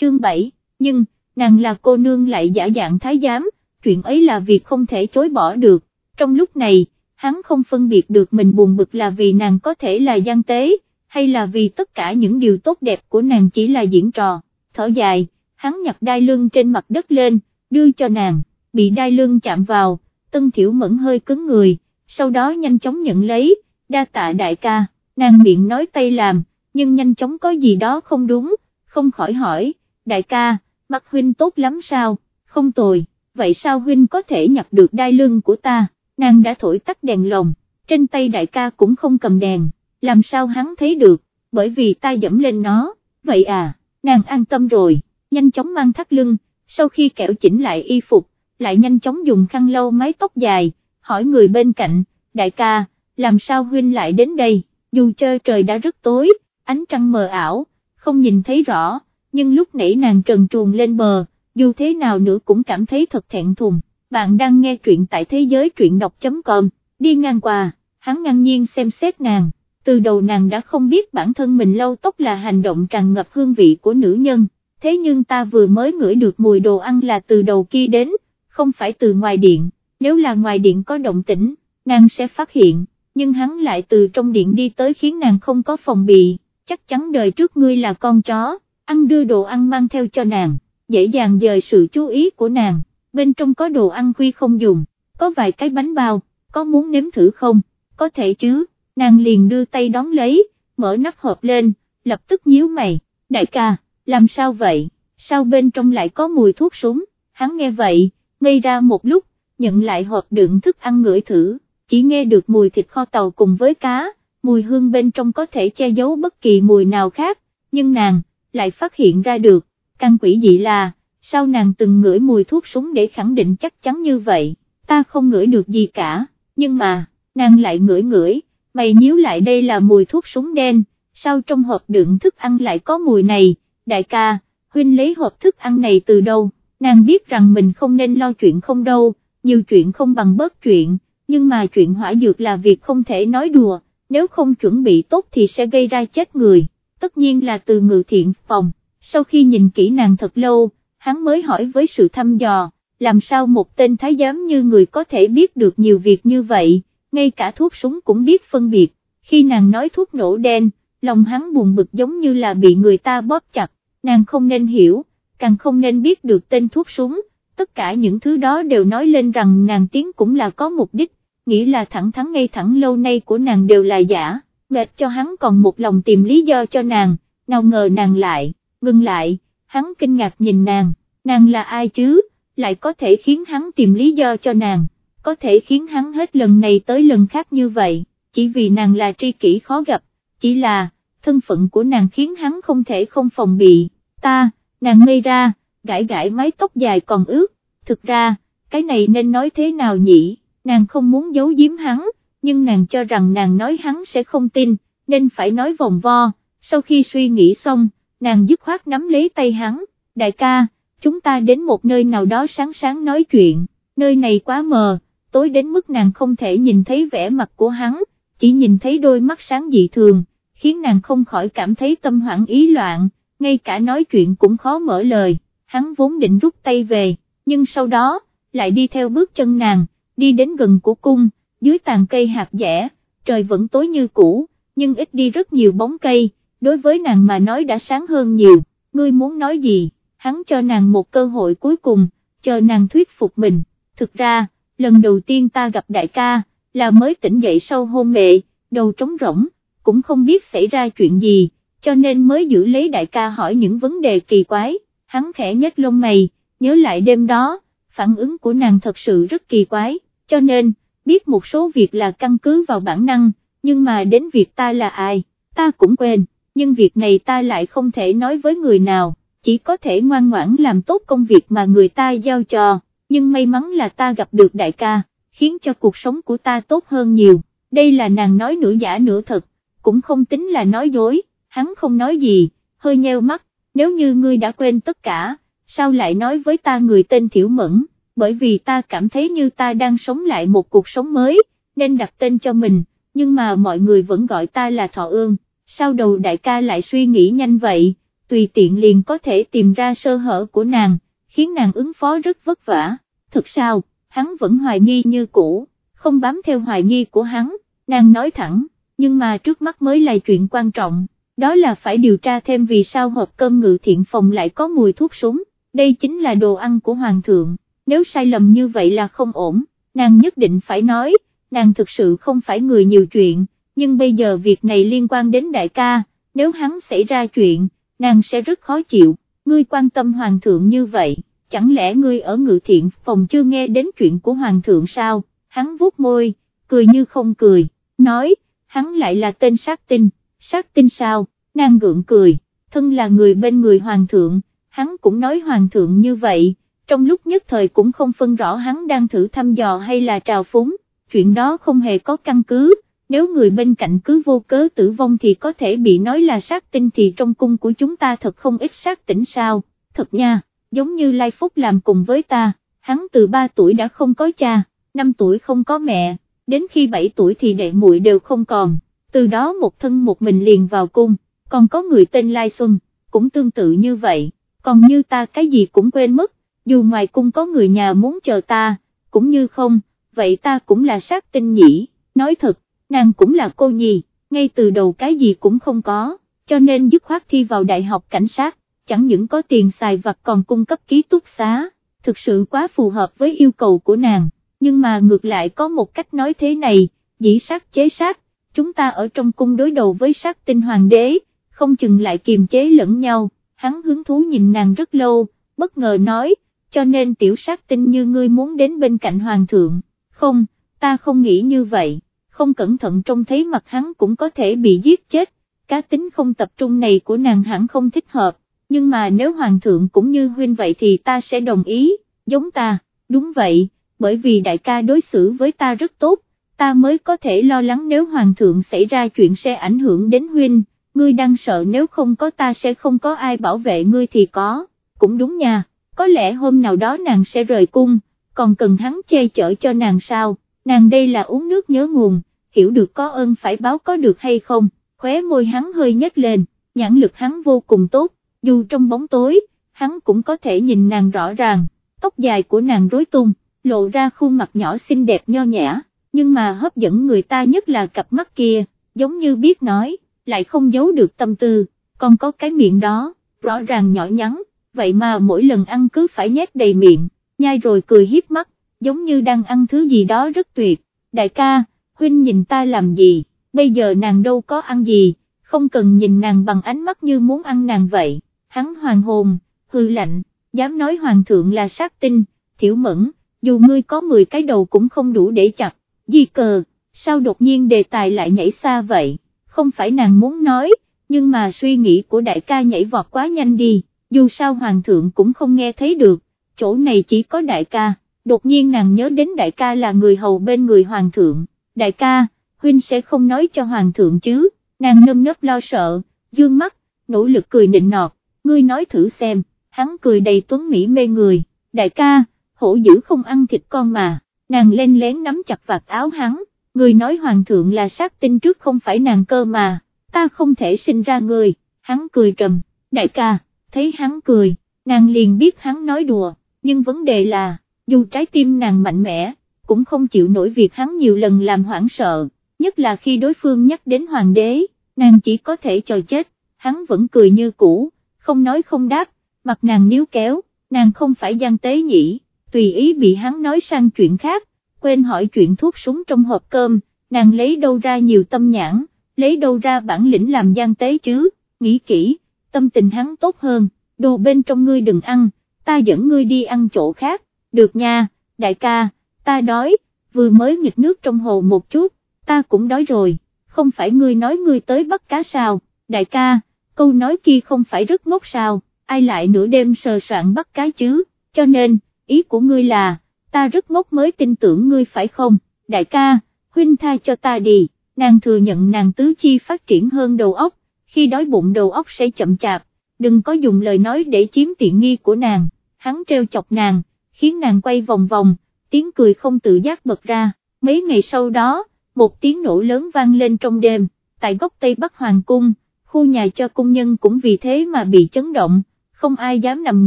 chương 7, nhưng, nàng là cô nương lại giả dạng thái giám, chuyện ấy là việc không thể chối bỏ được, trong lúc này, hắn không phân biệt được mình buồn bực là vì nàng có thể là gian tế, hay là vì tất cả những điều tốt đẹp của nàng chỉ là diễn trò, thở dài, hắn nhặt đai lưng trên mặt đất lên, đưa cho nàng, bị đai lưng chạm vào, tân thiểu mẫn hơi cứng người, sau đó nhanh chóng nhận lấy, đa tạ đại ca, nàng miệng nói tay làm, nhưng nhanh chóng có gì đó không đúng, không khỏi hỏi, đại ca, mặt huynh tốt lắm sao, không tồi, vậy sao huynh có thể nhặt được đai lưng của ta, nàng đã thổi tắt đèn lồng, trên tay đại ca cũng không cầm đèn, làm sao hắn thấy được, bởi vì ta dẫm lên nó, vậy à, nàng an tâm rồi, nhanh chóng mang thắt lưng, sau khi kẹo chỉnh lại y phục, lại nhanh chóng dùng khăn lau mái tóc dài, hỏi người bên cạnh, đại ca, làm sao huynh lại đến đây, dù chơi trời đã rất tối, ánh trăng mờ ảo, không nhìn thấy rõ, nhưng lúc nãy nàng trần truồng lên bờ, dù thế nào nữa cũng cảm thấy thật thẹn thùng, bạn đang nghe truyện tại thế giới truyện đọc.com, đi ngang qua, hắn ngang nhiên xem xét nàng, từ đầu nàng đã không biết bản thân mình lâu tóc là hành động tràn ngập hương vị của nữ nhân, thế nhưng ta vừa mới ngửi được mùi đồ ăn là từ đầu kia đến, không phải từ ngoài điện, nếu là ngoài điện có động tĩnh, nàng sẽ phát hiện, nhưng hắn lại từ trong điện đi tới khiến nàng không có phòng bị, chắc chắn đời trước ngươi là con chó, ăn đưa đồ ăn mang theo cho nàng, dễ dàng dời sự chú ý của nàng, bên trong có đồ ăn khuy không dùng, có vài cái bánh bao, có muốn nếm thử không, có thể chứ, nàng liền đưa tay đón lấy, mở nắp hộp lên, lập tức nhíu mày, đại ca, làm sao vậy, sao bên trong lại có mùi thuốc súng, hắn nghe vậy, ngây ra một lúc, nhận lại hộp đựng thức ăn ngửi thử, chỉ nghe được mùi thịt kho tàu cùng với cá, mùi hương bên trong có thể che giấu bất kỳ mùi nào khác, nhưng nàng, lại phát hiện ra được, căn quỷ dị là, sao nàng từng ngửi mùi thuốc súng để khẳng định chắc chắn như vậy, ta không ngửi được gì cả, nhưng mà, nàng lại ngửi ngửi, mày nhíu lại đây là mùi thuốc súng đen, sao trong hộp đựng thức ăn lại có mùi này, đại ca, huynh lấy hộp thức ăn này từ đâu, nàng biết rằng mình không nên lo chuyện không đâu, nhiều chuyện không bằng bớt chuyện, nhưng mà chuyện hỏa dược là việc không thể nói đùa, nếu không chuẩn bị tốt thì sẽ gây ra chết người, tất nhiên là từ ngự thiện phòng, sau khi nhìn kỹ nàng thật lâu, hắn mới hỏi với sự thăm dò, làm sao một tên thái giám như người có thể biết được nhiều việc như vậy, ngay cả thuốc súng cũng biết phân biệt, khi nàng nói thuốc nổ đen, lòng hắn buồn bực giống như là bị người ta bóp chặt, nàng không nên hiểu, càng không nên biết được tên thuốc súng, tất cả những thứ đó đều nói lên rằng nàng tiến cũng là có mục đích, nghĩ là thẳng thắn ngay thẳng lâu nay của nàng đều là giả, mệt cho hắn còn một lòng tìm lý do cho nàng, nào ngờ nàng lại, ngưng lại, hắn kinh ngạc nhìn nàng, nàng là ai chứ, lại có thể khiến hắn tìm lý do cho nàng, có thể khiến hắn hết lần này tới lần khác như vậy, chỉ vì nàng là tri kỷ khó gặp, chỉ là, thân phận của nàng khiến hắn không thể không phòng bị, ta, nàng ngây ra, gãi gãi mái tóc dài còn ướt, thực ra, cái này nên nói thế nào nhỉ, nàng không muốn giấu giếm hắn, nhưng nàng cho rằng nàng nói hắn sẽ không tin, nên phải nói vòng vo, sau khi suy nghĩ xong, nàng dứt khoát nắm lấy tay hắn, đại ca, chúng ta đến một nơi nào đó sáng sáng nói chuyện, nơi này quá mờ, tối đến mức nàng không thể nhìn thấy vẻ mặt của hắn, chỉ nhìn thấy đôi mắt sáng dị thường, khiến nàng không khỏi cảm thấy tâm hoảng ý loạn, ngay cả nói chuyện cũng khó mở lời, hắn vốn định rút tay về, nhưng sau đó, lại đi theo bước chân nàng, đi đến gần của cung, dưới tàn cây hạt dẻ, trời vẫn tối như cũ, nhưng ít đi rất nhiều bóng cây, đối với nàng mà nói đã sáng hơn nhiều, ngươi muốn nói gì, hắn cho nàng một cơ hội cuối cùng, chờ nàng thuyết phục mình, thực ra, lần đầu tiên ta gặp đại ca, là mới tỉnh dậy sau hôn mệ, đầu trống rỗng, cũng không biết xảy ra chuyện gì, cho nên mới giữ lấy đại ca hỏi những vấn đề kỳ quái, hắn khẽ nhếch lông mày, nhớ lại đêm đó, phản ứng của nàng thật sự rất kỳ quái, cho nên, biết một số việc là căn cứ vào bản năng, nhưng mà đến việc ta là ai, ta cũng quên, nhưng việc này ta lại không thể nói với người nào, chỉ có thể ngoan ngoãn làm tốt công việc mà người ta giao cho, nhưng may mắn là ta gặp được đại ca, khiến cho cuộc sống của ta tốt hơn nhiều, đây là nàng nói nửa giả nửa thật, cũng không tính là nói dối, hắn không nói gì, hơi nheo mắt, nếu như ngươi đã quên tất cả, sao lại nói với ta người tên Thiểu Mẫn, bởi vì ta cảm thấy như ta đang sống lại một cuộc sống mới, nên đặt tên cho mình, nhưng mà mọi người vẫn gọi ta là Thọ Ương, sao đầu đại ca lại suy nghĩ nhanh vậy, tùy tiện liền có thể tìm ra sơ hở của nàng, khiến nàng ứng phó rất vất vả, thực sao, hắn vẫn hoài nghi như cũ, không bám theo hoài nghi của hắn, nàng nói thẳng, nhưng mà trước mắt mới là chuyện quan trọng, đó là phải điều tra thêm vì sao hộp cơm ngự thiện phòng lại có mùi thuốc súng, đây chính là đồ ăn của Hoàng thượng, nếu sai lầm như vậy là không ổn, nàng nhất định phải nói, nàng thực sự không phải người nhiều chuyện, nhưng bây giờ việc này liên quan đến đại ca, nếu hắn xảy ra chuyện, nàng sẽ rất khó chịu, ngươi quan tâm Hoàng thượng như vậy, chẳng lẽ ngươi ở ngự thiện phòng chưa nghe đến chuyện của Hoàng thượng sao, hắn vuốt môi, cười như không cười, nói, hắn lại là tên sát tinh, sát tinh sao, nàng gượng cười, thân là người bên người Hoàng thượng, hắn cũng nói Hoàng thượng như vậy, trong lúc nhất thời cũng không phân rõ hắn đang thử thăm dò hay là trào phúng, chuyện đó không hề có căn cứ, nếu người bên cạnh cứ vô cớ tử vong thì có thể bị nói là sát tinh thì trong cung của chúng ta thật không ít sát tỉnh sao, thật nha, giống như Lai Phúc làm cùng với ta, hắn từ 3 tuổi đã không có cha, 5 tuổi không có mẹ, đến khi 7 tuổi thì đệ muội đều không còn, từ đó một thân một mình liền vào cung, còn có người tên Lai Xuân, cũng tương tự như vậy, còn như ta cái gì cũng quên mất, dù ngoài cung có người nhà muốn chờ ta, cũng như không, vậy ta cũng là sát tinh nhỉ, nói thật, nàng cũng là cô nhì ngay từ đầu cái gì cũng không có, cho nên dứt khoát thi vào đại học cảnh sát, chẳng những có tiền xài vặt còn cung cấp ký túc xá, thực sự quá phù hợp với yêu cầu của nàng, nhưng mà ngược lại có một cách nói thế này, dĩ sát chế sát, chúng ta ở trong cung đối đầu với sát tinh hoàng đế, không chừng lại kiềm chế lẫn nhau, hắn hứng thú nhìn nàng rất lâu, bất ngờ nói, cho nên tiểu sát tinh như ngươi muốn đến bên cạnh hoàng thượng, không, ta không nghĩ như vậy, không cẩn thận trông thấy mặt hắn cũng có thể bị giết chết, cá tính không tập trung này của nàng hẳn không thích hợp, nhưng mà nếu hoàng thượng cũng như huynh vậy thì ta sẽ đồng ý, giống ta, đúng vậy, bởi vì đại ca đối xử với ta rất tốt, ta mới có thể lo lắng nếu hoàng thượng xảy ra chuyện sẽ ảnh hưởng đến huynh, ngươi đang sợ nếu không có ta sẽ không có ai bảo vệ ngươi thì có, cũng đúng nha, có lẽ hôm nào đó nàng sẽ rời cung, còn cần hắn che chở cho nàng sao, nàng đây là uống nước nhớ nguồn, hiểu được có ơn phải báo có được hay không, khóe môi hắn hơi nhếch lên, nhãn lực hắn vô cùng tốt, dù trong bóng tối, hắn cũng có thể nhìn nàng rõ ràng, tóc dài của nàng rối tung, lộ ra khuôn mặt nhỏ xinh đẹp nho nhã, nhưng mà hấp dẫn người ta nhất là cặp mắt kia, giống như biết nói, lại không giấu được tâm tư, còn có cái miệng đó, rõ ràng nhỏ nhắn, vậy mà mỗi lần ăn cứ phải nhét đầy miệng, nhai rồi cười hiếp mắt, giống như đang ăn thứ gì đó rất tuyệt, đại ca, huynh nhìn ta làm gì, bây giờ nàng đâu có ăn gì, không cần nhìn nàng bằng ánh mắt như muốn ăn nàng vậy, hắn hoàng hồn, hư lạnh, dám nói hoàng thượng là sát tinh, thiểu mẫn, dù ngươi có 10 cái đầu cũng không đủ để chặt, di cờ, sao đột nhiên đề tài lại nhảy xa vậy, không phải nàng muốn nói, nhưng mà suy nghĩ của đại ca nhảy vọt quá nhanh đi, dù sao hoàng thượng cũng không nghe thấy được, chỗ này chỉ có đại ca, đột nhiên nàng nhớ đến đại ca là người hầu bên người hoàng thượng, đại ca, huynh sẽ không nói cho hoàng thượng chứ, nàng nâm nấp lo sợ, dương mắt, nỗ lực cười nịnh nọt, ngươi nói thử xem, hắn cười đầy tuấn mỹ mê người, đại ca, hổ dữ không ăn thịt con mà, nàng lên lén nắm chặt vạt áo hắn, người nói hoàng thượng là sát tinh trước không phải nàng cơ mà, ta không thể sinh ra người, hắn cười trầm, đại ca, thấy hắn cười, nàng liền biết hắn nói đùa, nhưng vấn đề là, dù trái tim nàng mạnh mẽ, cũng không chịu nổi việc hắn nhiều lần làm hoảng sợ, nhất là khi đối phương nhắc đến hoàng đế, nàng chỉ có thể chờ chết, hắn vẫn cười như cũ, không nói không đáp, mặt nàng níu kéo, nàng không phải gian tế nhỉ, tùy ý bị hắn nói sang chuyện khác, quên hỏi chuyện thuốc súng trong hộp cơm, nàng lấy đâu ra nhiều tâm nhãn, lấy đâu ra bản lĩnh làm gian tế chứ, nghĩ kỹ, tâm tình hắn tốt hơn, đồ bên trong ngươi đừng ăn, ta dẫn ngươi đi ăn chỗ khác, được nha, đại ca, ta đói, vừa mới nghịch nước trong hồ một chút, ta cũng đói rồi, không phải ngươi nói ngươi tới bắt cá sao, đại ca, câu nói kia không phải rất ngốc sao, ai lại nửa đêm sờ soạn bắt cá chứ, cho nên, ý của ngươi là, ta rất ngốc mới tin tưởng ngươi phải không, đại ca, huynh tha cho ta đi, nàng thừa nhận nàng tứ chi phát triển hơn đầu óc, khi đói bụng đầu óc sẽ chậm chạp, đừng có dùng lời nói để chiếm tiện nghi của nàng, hắn treo chọc nàng, khiến nàng quay vòng vòng, tiếng cười không tự giác bật ra, mấy ngày sau đó, một tiếng nổ lớn vang lên trong đêm, tại góc Tây Bắc Hoàng Cung, khu nhà cho cung nhân cũng vì thế mà bị chấn động, không ai dám nằm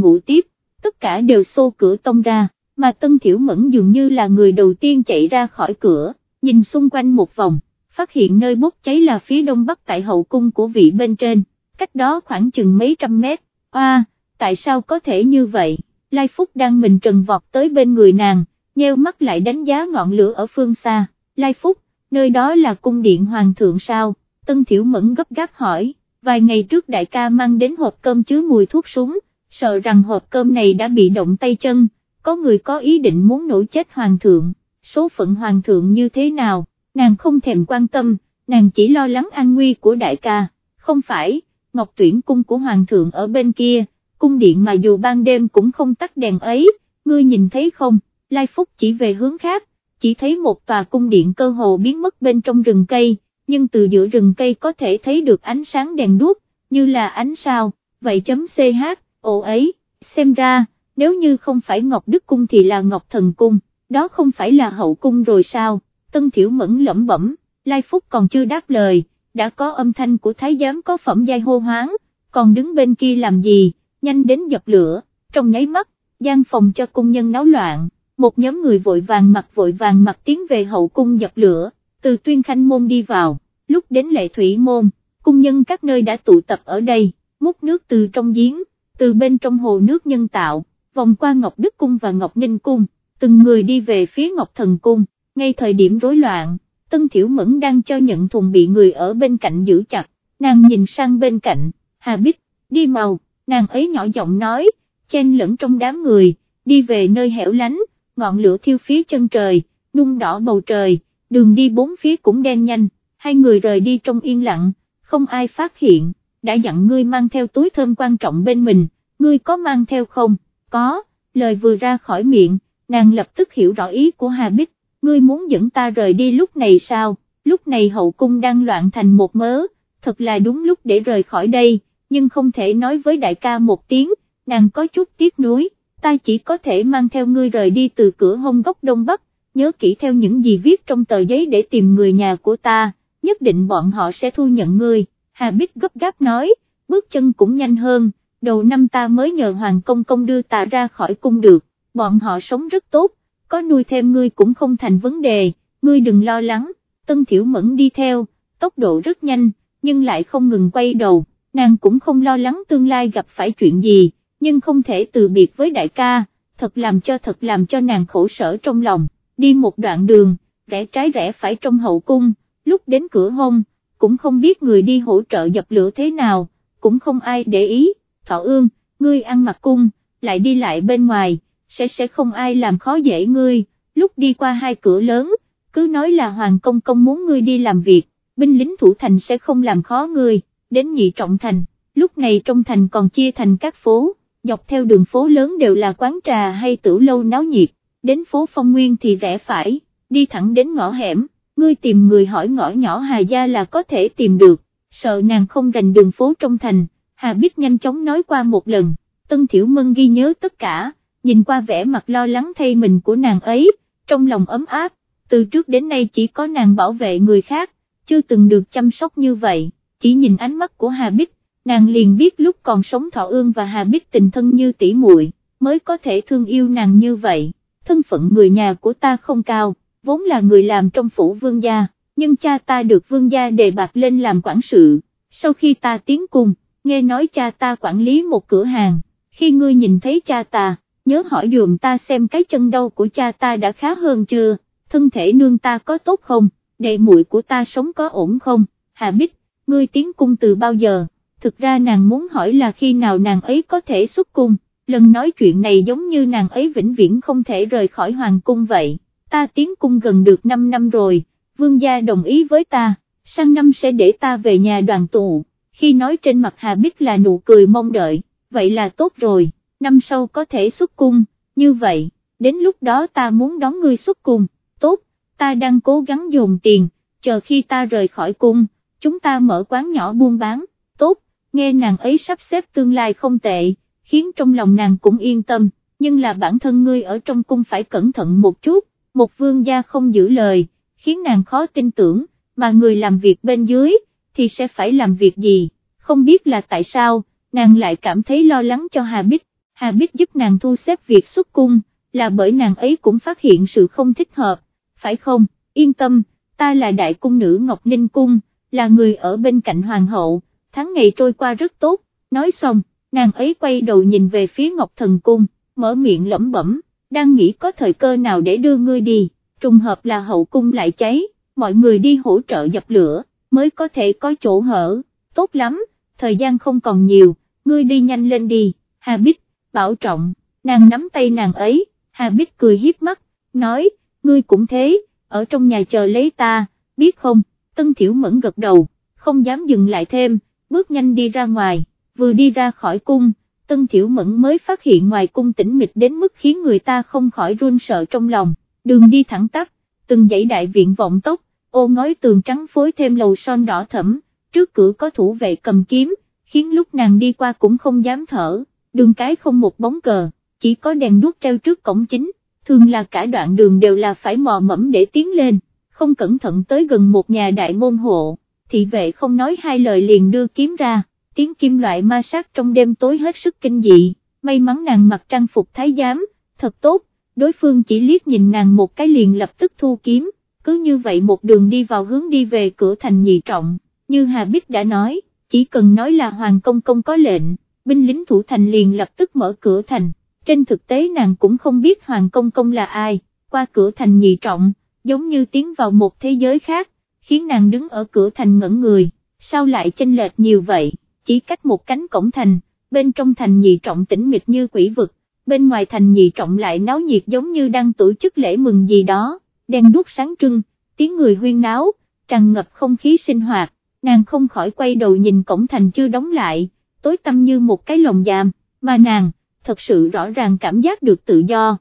ngủ tiếp, tất cả đều xô cửa tông ra, mà Tân Thiểu Mẫn dường như là người đầu tiên chạy ra khỏi cửa, nhìn xung quanh một vòng, phát hiện nơi bốc cháy là phía đông bắc tại hậu cung của vị bên trên, cách đó khoảng chừng mấy trăm mét, oa, tại sao có thể như vậy, Lai Phúc đang mình trần vọt tới bên người nàng, nheo mắt lại đánh giá ngọn lửa ở phương xa, Lai Phúc, nơi đó là cung điện hoàng thượng sao, Tân Thiểu Mẫn gấp gáp hỏi, vài ngày trước đại ca mang đến hộp cơm chứa mùi thuốc súng, sợ rằng hộp cơm này đã bị động tay chân, có người có ý định muốn nổ chết hoàng thượng, số phận hoàng thượng như thế nào, nàng không thèm quan tâm, nàng chỉ lo lắng an nguy của đại ca, không phải, ngọc tuyển cung của hoàng thượng ở bên kia, cung điện mà dù ban đêm cũng không tắt đèn ấy, ngươi nhìn thấy không, Lai Phúc chỉ về hướng khác, chỉ thấy một tòa cung điện cơ hồ biến mất bên trong rừng cây, nhưng từ giữa rừng cây có thể thấy được ánh sáng đèn đuốc, như là ánh sao, vậy chấm CH, ồ ấy, xem ra, nếu như không phải Ngọc Đức Cung thì là Ngọc Thần Cung, đó không phải là hậu cung rồi sao, Tân Thiểu Mẫn lẩm bẩm, Lai Phúc còn chưa đáp lời, đã có âm thanh của Thái Giám có phẩm giai hô hoáng, còn đứng bên kia làm gì, nhanh đến dập lửa, trong nháy mắt, gian phòng cho cung nhân náo loạn, một nhóm người vội vàng mặc vội vàng mặc tiến về hậu cung dập lửa, từ tuyên khanh môn đi vào, lúc đến lệ thủy môn, cung nhân các nơi đã tụ tập ở đây, múc nước từ trong giếng, từ bên trong hồ nước nhân tạo, vòng qua Ngọc Đức Cung và Ngọc Ninh Cung, từng người đi về phía Ngọc Thần Cung, ngay thời điểm rối loạn, Tân Thiểu Mẫn đang cho nhận thùng bị người ở bên cạnh giữ chặt, nàng nhìn sang bên cạnh, Hà Bích, đi màu, nàng ấy nhỏ giọng nói, chen lẫn trong đám người, đi về nơi hẻo lánh, ngọn lửa thiêu phía chân trời, nung đỏ bầu trời, đường đi bốn phía cũng đen nhanh, hai người rời đi trong yên lặng, không ai phát hiện, đã dặn ngươi mang theo túi thơm quan trọng bên mình, ngươi có mang theo không, có, lời vừa ra khỏi miệng, nàng lập tức hiểu rõ ý của Hà Bích, ngươi muốn dẫn ta rời đi lúc này sao, lúc này hậu cung đang loạn thành một mớ, thật là đúng lúc để rời khỏi đây, nhưng không thể nói với đại ca một tiếng, nàng có chút tiếc nuối, ta chỉ có thể mang theo ngươi rời đi từ cửa hông góc đông bắc, nhớ kỹ theo những gì viết trong tờ giấy để tìm người nhà của ta, nhất định bọn họ sẽ thu nhận ngươi, Hà Bích gấp gáp nói, bước chân cũng nhanh hơn, đầu năm ta mới nhờ Hoàng Công Công đưa ta ra khỏi cung được, bọn họ sống rất tốt, có nuôi thêm ngươi cũng không thành vấn đề, ngươi đừng lo lắng, Tân Thiểu Mẫn đi theo, tốc độ rất nhanh, nhưng lại không ngừng quay đầu, nàng cũng không lo lắng tương lai gặp phải chuyện gì, nhưng không thể từ biệt với đại ca, thật làm cho thật làm cho nàng khổ sở trong lòng, đi một đoạn đường, rẽ trái rẽ phải trong hậu cung, lúc đến cửa hôn, cũng không biết người đi hỗ trợ dập lửa thế nào, cũng không ai để ý, thọ ương, ngươi ăn mặc cung, lại đi lại bên ngoài, sẽ sẽ không ai làm khó dễ ngươi, lúc đi qua hai cửa lớn, cứ nói là Hoàng Công Công muốn ngươi đi làm việc, binh lính thủ thành sẽ không làm khó ngươi, đến nhị trọng thành, lúc này trong thành còn chia thành các phố, dọc theo đường phố lớn đều là quán trà hay tử lâu náo nhiệt, đến phố Phong Nguyên thì rẽ phải, đi thẳng đến ngõ hẻm, ngươi tìm người hỏi ngõ nhỏ Hà Gia là có thể tìm được, sợ nàng không rành đường phố trong thành, Hà Bích nhanh chóng nói qua một lần, Tân Thiểu Mân ghi nhớ tất cả, nhìn qua vẻ mặt lo lắng thay mình của nàng ấy, trong lòng ấm áp, từ trước đến nay chỉ có nàng bảo vệ người khác, chưa từng được chăm sóc như vậy, chỉ nhìn ánh mắt của Hà Bích, nàng liền biết lúc còn sống Thọ Ương và Hà Bích tình thân như tỷ muội, mới có thể thương yêu nàng như vậy, thân phận người nhà của ta không cao, vốn là người làm trong phủ vương gia, nhưng cha ta được vương gia đề bạc lên làm quản sự, sau khi ta tiến cung, nghe nói cha ta quản lý một cửa hàng, khi ngươi nhìn thấy cha ta, nhớ hỏi dùm ta xem cái chân đau của cha ta đã khá hơn chưa, thân thể nương ta có tốt không, đệ muội của ta sống có ổn không, Hà Bích, ngươi tiến cung từ bao giờ, thực ra nàng muốn hỏi là khi nào nàng ấy có thể xuất cung, lần nói chuyện này giống như nàng ấy vĩnh viễn không thể rời khỏi hoàng cung vậy, ta tiến cung gần được 5 năm rồi, vương gia đồng ý với ta, sang năm sẽ để ta về nhà đoàn tụ, khi nói trên mặt Hà Bích là nụ cười mong đợi, vậy là tốt rồi, năm sau có thể xuất cung, như vậy, đến lúc đó ta muốn đón ngươi xuất cung, tốt, ta đang cố gắng dồn tiền, chờ khi ta rời khỏi cung, chúng ta mở quán nhỏ buôn bán, tốt, nghe nàng ấy sắp xếp tương lai không tệ, khiến trong lòng nàng cũng yên tâm, nhưng là bản thân ngươi ở trong cung phải cẩn thận một chút, một vương gia không giữ lời, khiến nàng khó tin tưởng, mà người làm việc bên dưới, thì sẽ phải làm việc gì, không biết là tại sao, nàng lại cảm thấy lo lắng cho Hà Bích, Hà Bích giúp nàng thu xếp việc xuất cung, là bởi nàng ấy cũng phát hiện sự không thích hợp, phải không, yên tâm, ta là đại cung nữ Ngọc Ninh Cung, là người ở bên cạnh hoàng hậu, tháng ngày trôi qua rất tốt, nói xong, nàng ấy quay đầu nhìn về phía Ngọc Thần Cung, mở miệng lẩm bẩm, đang nghĩ có thời cơ nào để đưa ngươi đi, trùng hợp là hậu cung lại cháy, mọi người đi hỗ trợ dập lửa, mới có thể có chỗ hở, tốt lắm, thời gian không còn nhiều, ngươi đi nhanh lên đi, Hà Bích, bảo trọng, nàng nắm tay nàng ấy, Hà Bích cười hiếp mắt, nói, ngươi cũng thế, ở trong nhà chờ lấy ta, biết không, Tân Thiểu Mẫn gật đầu, không dám dừng lại thêm, bước nhanh đi ra ngoài, vừa đi ra khỏi cung, Tân Thiểu Mẫn mới phát hiện ngoài cung tĩnh mịch đến mức khiến người ta không khỏi run sợ trong lòng, đường đi thẳng tắp, từng dãy đại viện vọng tốc, ô ngói tường trắng phối thêm lầu son đỏ thẫm, trước cửa có thủ vệ cầm kiếm, khiến lúc nàng đi qua cũng không dám thở, đường cái không một bóng cờ, chỉ có đèn đuốc treo trước cổng chính, thường là cả đoạn đường đều là phải mò mẫm để tiến lên, không cẩn thận tới gần một nhà đại môn hộ, thị vệ không nói hai lời liền đưa kiếm ra, tiếng kim loại ma sát trong đêm tối hết sức kinh dị, may mắn nàng mặc trang phục thái giám, thật tốt, đối phương chỉ liếc nhìn nàng một cái liền lập tức thu kiếm, cứ như vậy một đường đi vào hướng đi về cửa thành nhị trọng, như Hà Bích đã nói, chỉ cần nói là Hoàng Công Công có lệnh, binh lính thủ thành liền lập tức mở cửa thành, trên thực tế nàng cũng không biết Hoàng Công Công là ai, qua cửa thành nhị trọng, giống như tiến vào một thế giới khác, khiến nàng đứng ở cửa thành ngẩn người, sao lại chênh lệch nhiều vậy, chỉ cách một cánh cổng thành, bên trong thành nhị trọng tĩnh mịch như quỷ vực, bên ngoài thành nhị trọng lại náo nhiệt giống như đang tổ chức lễ mừng gì đó, đèn đuốc sáng trưng, tiếng người huyên náo, tràn ngập không khí sinh hoạt, nàng không khỏi quay đầu nhìn cổng thành chưa đóng lại, tối tăm như một cái lồng giam, mà nàng, thật sự rõ ràng cảm giác được tự do,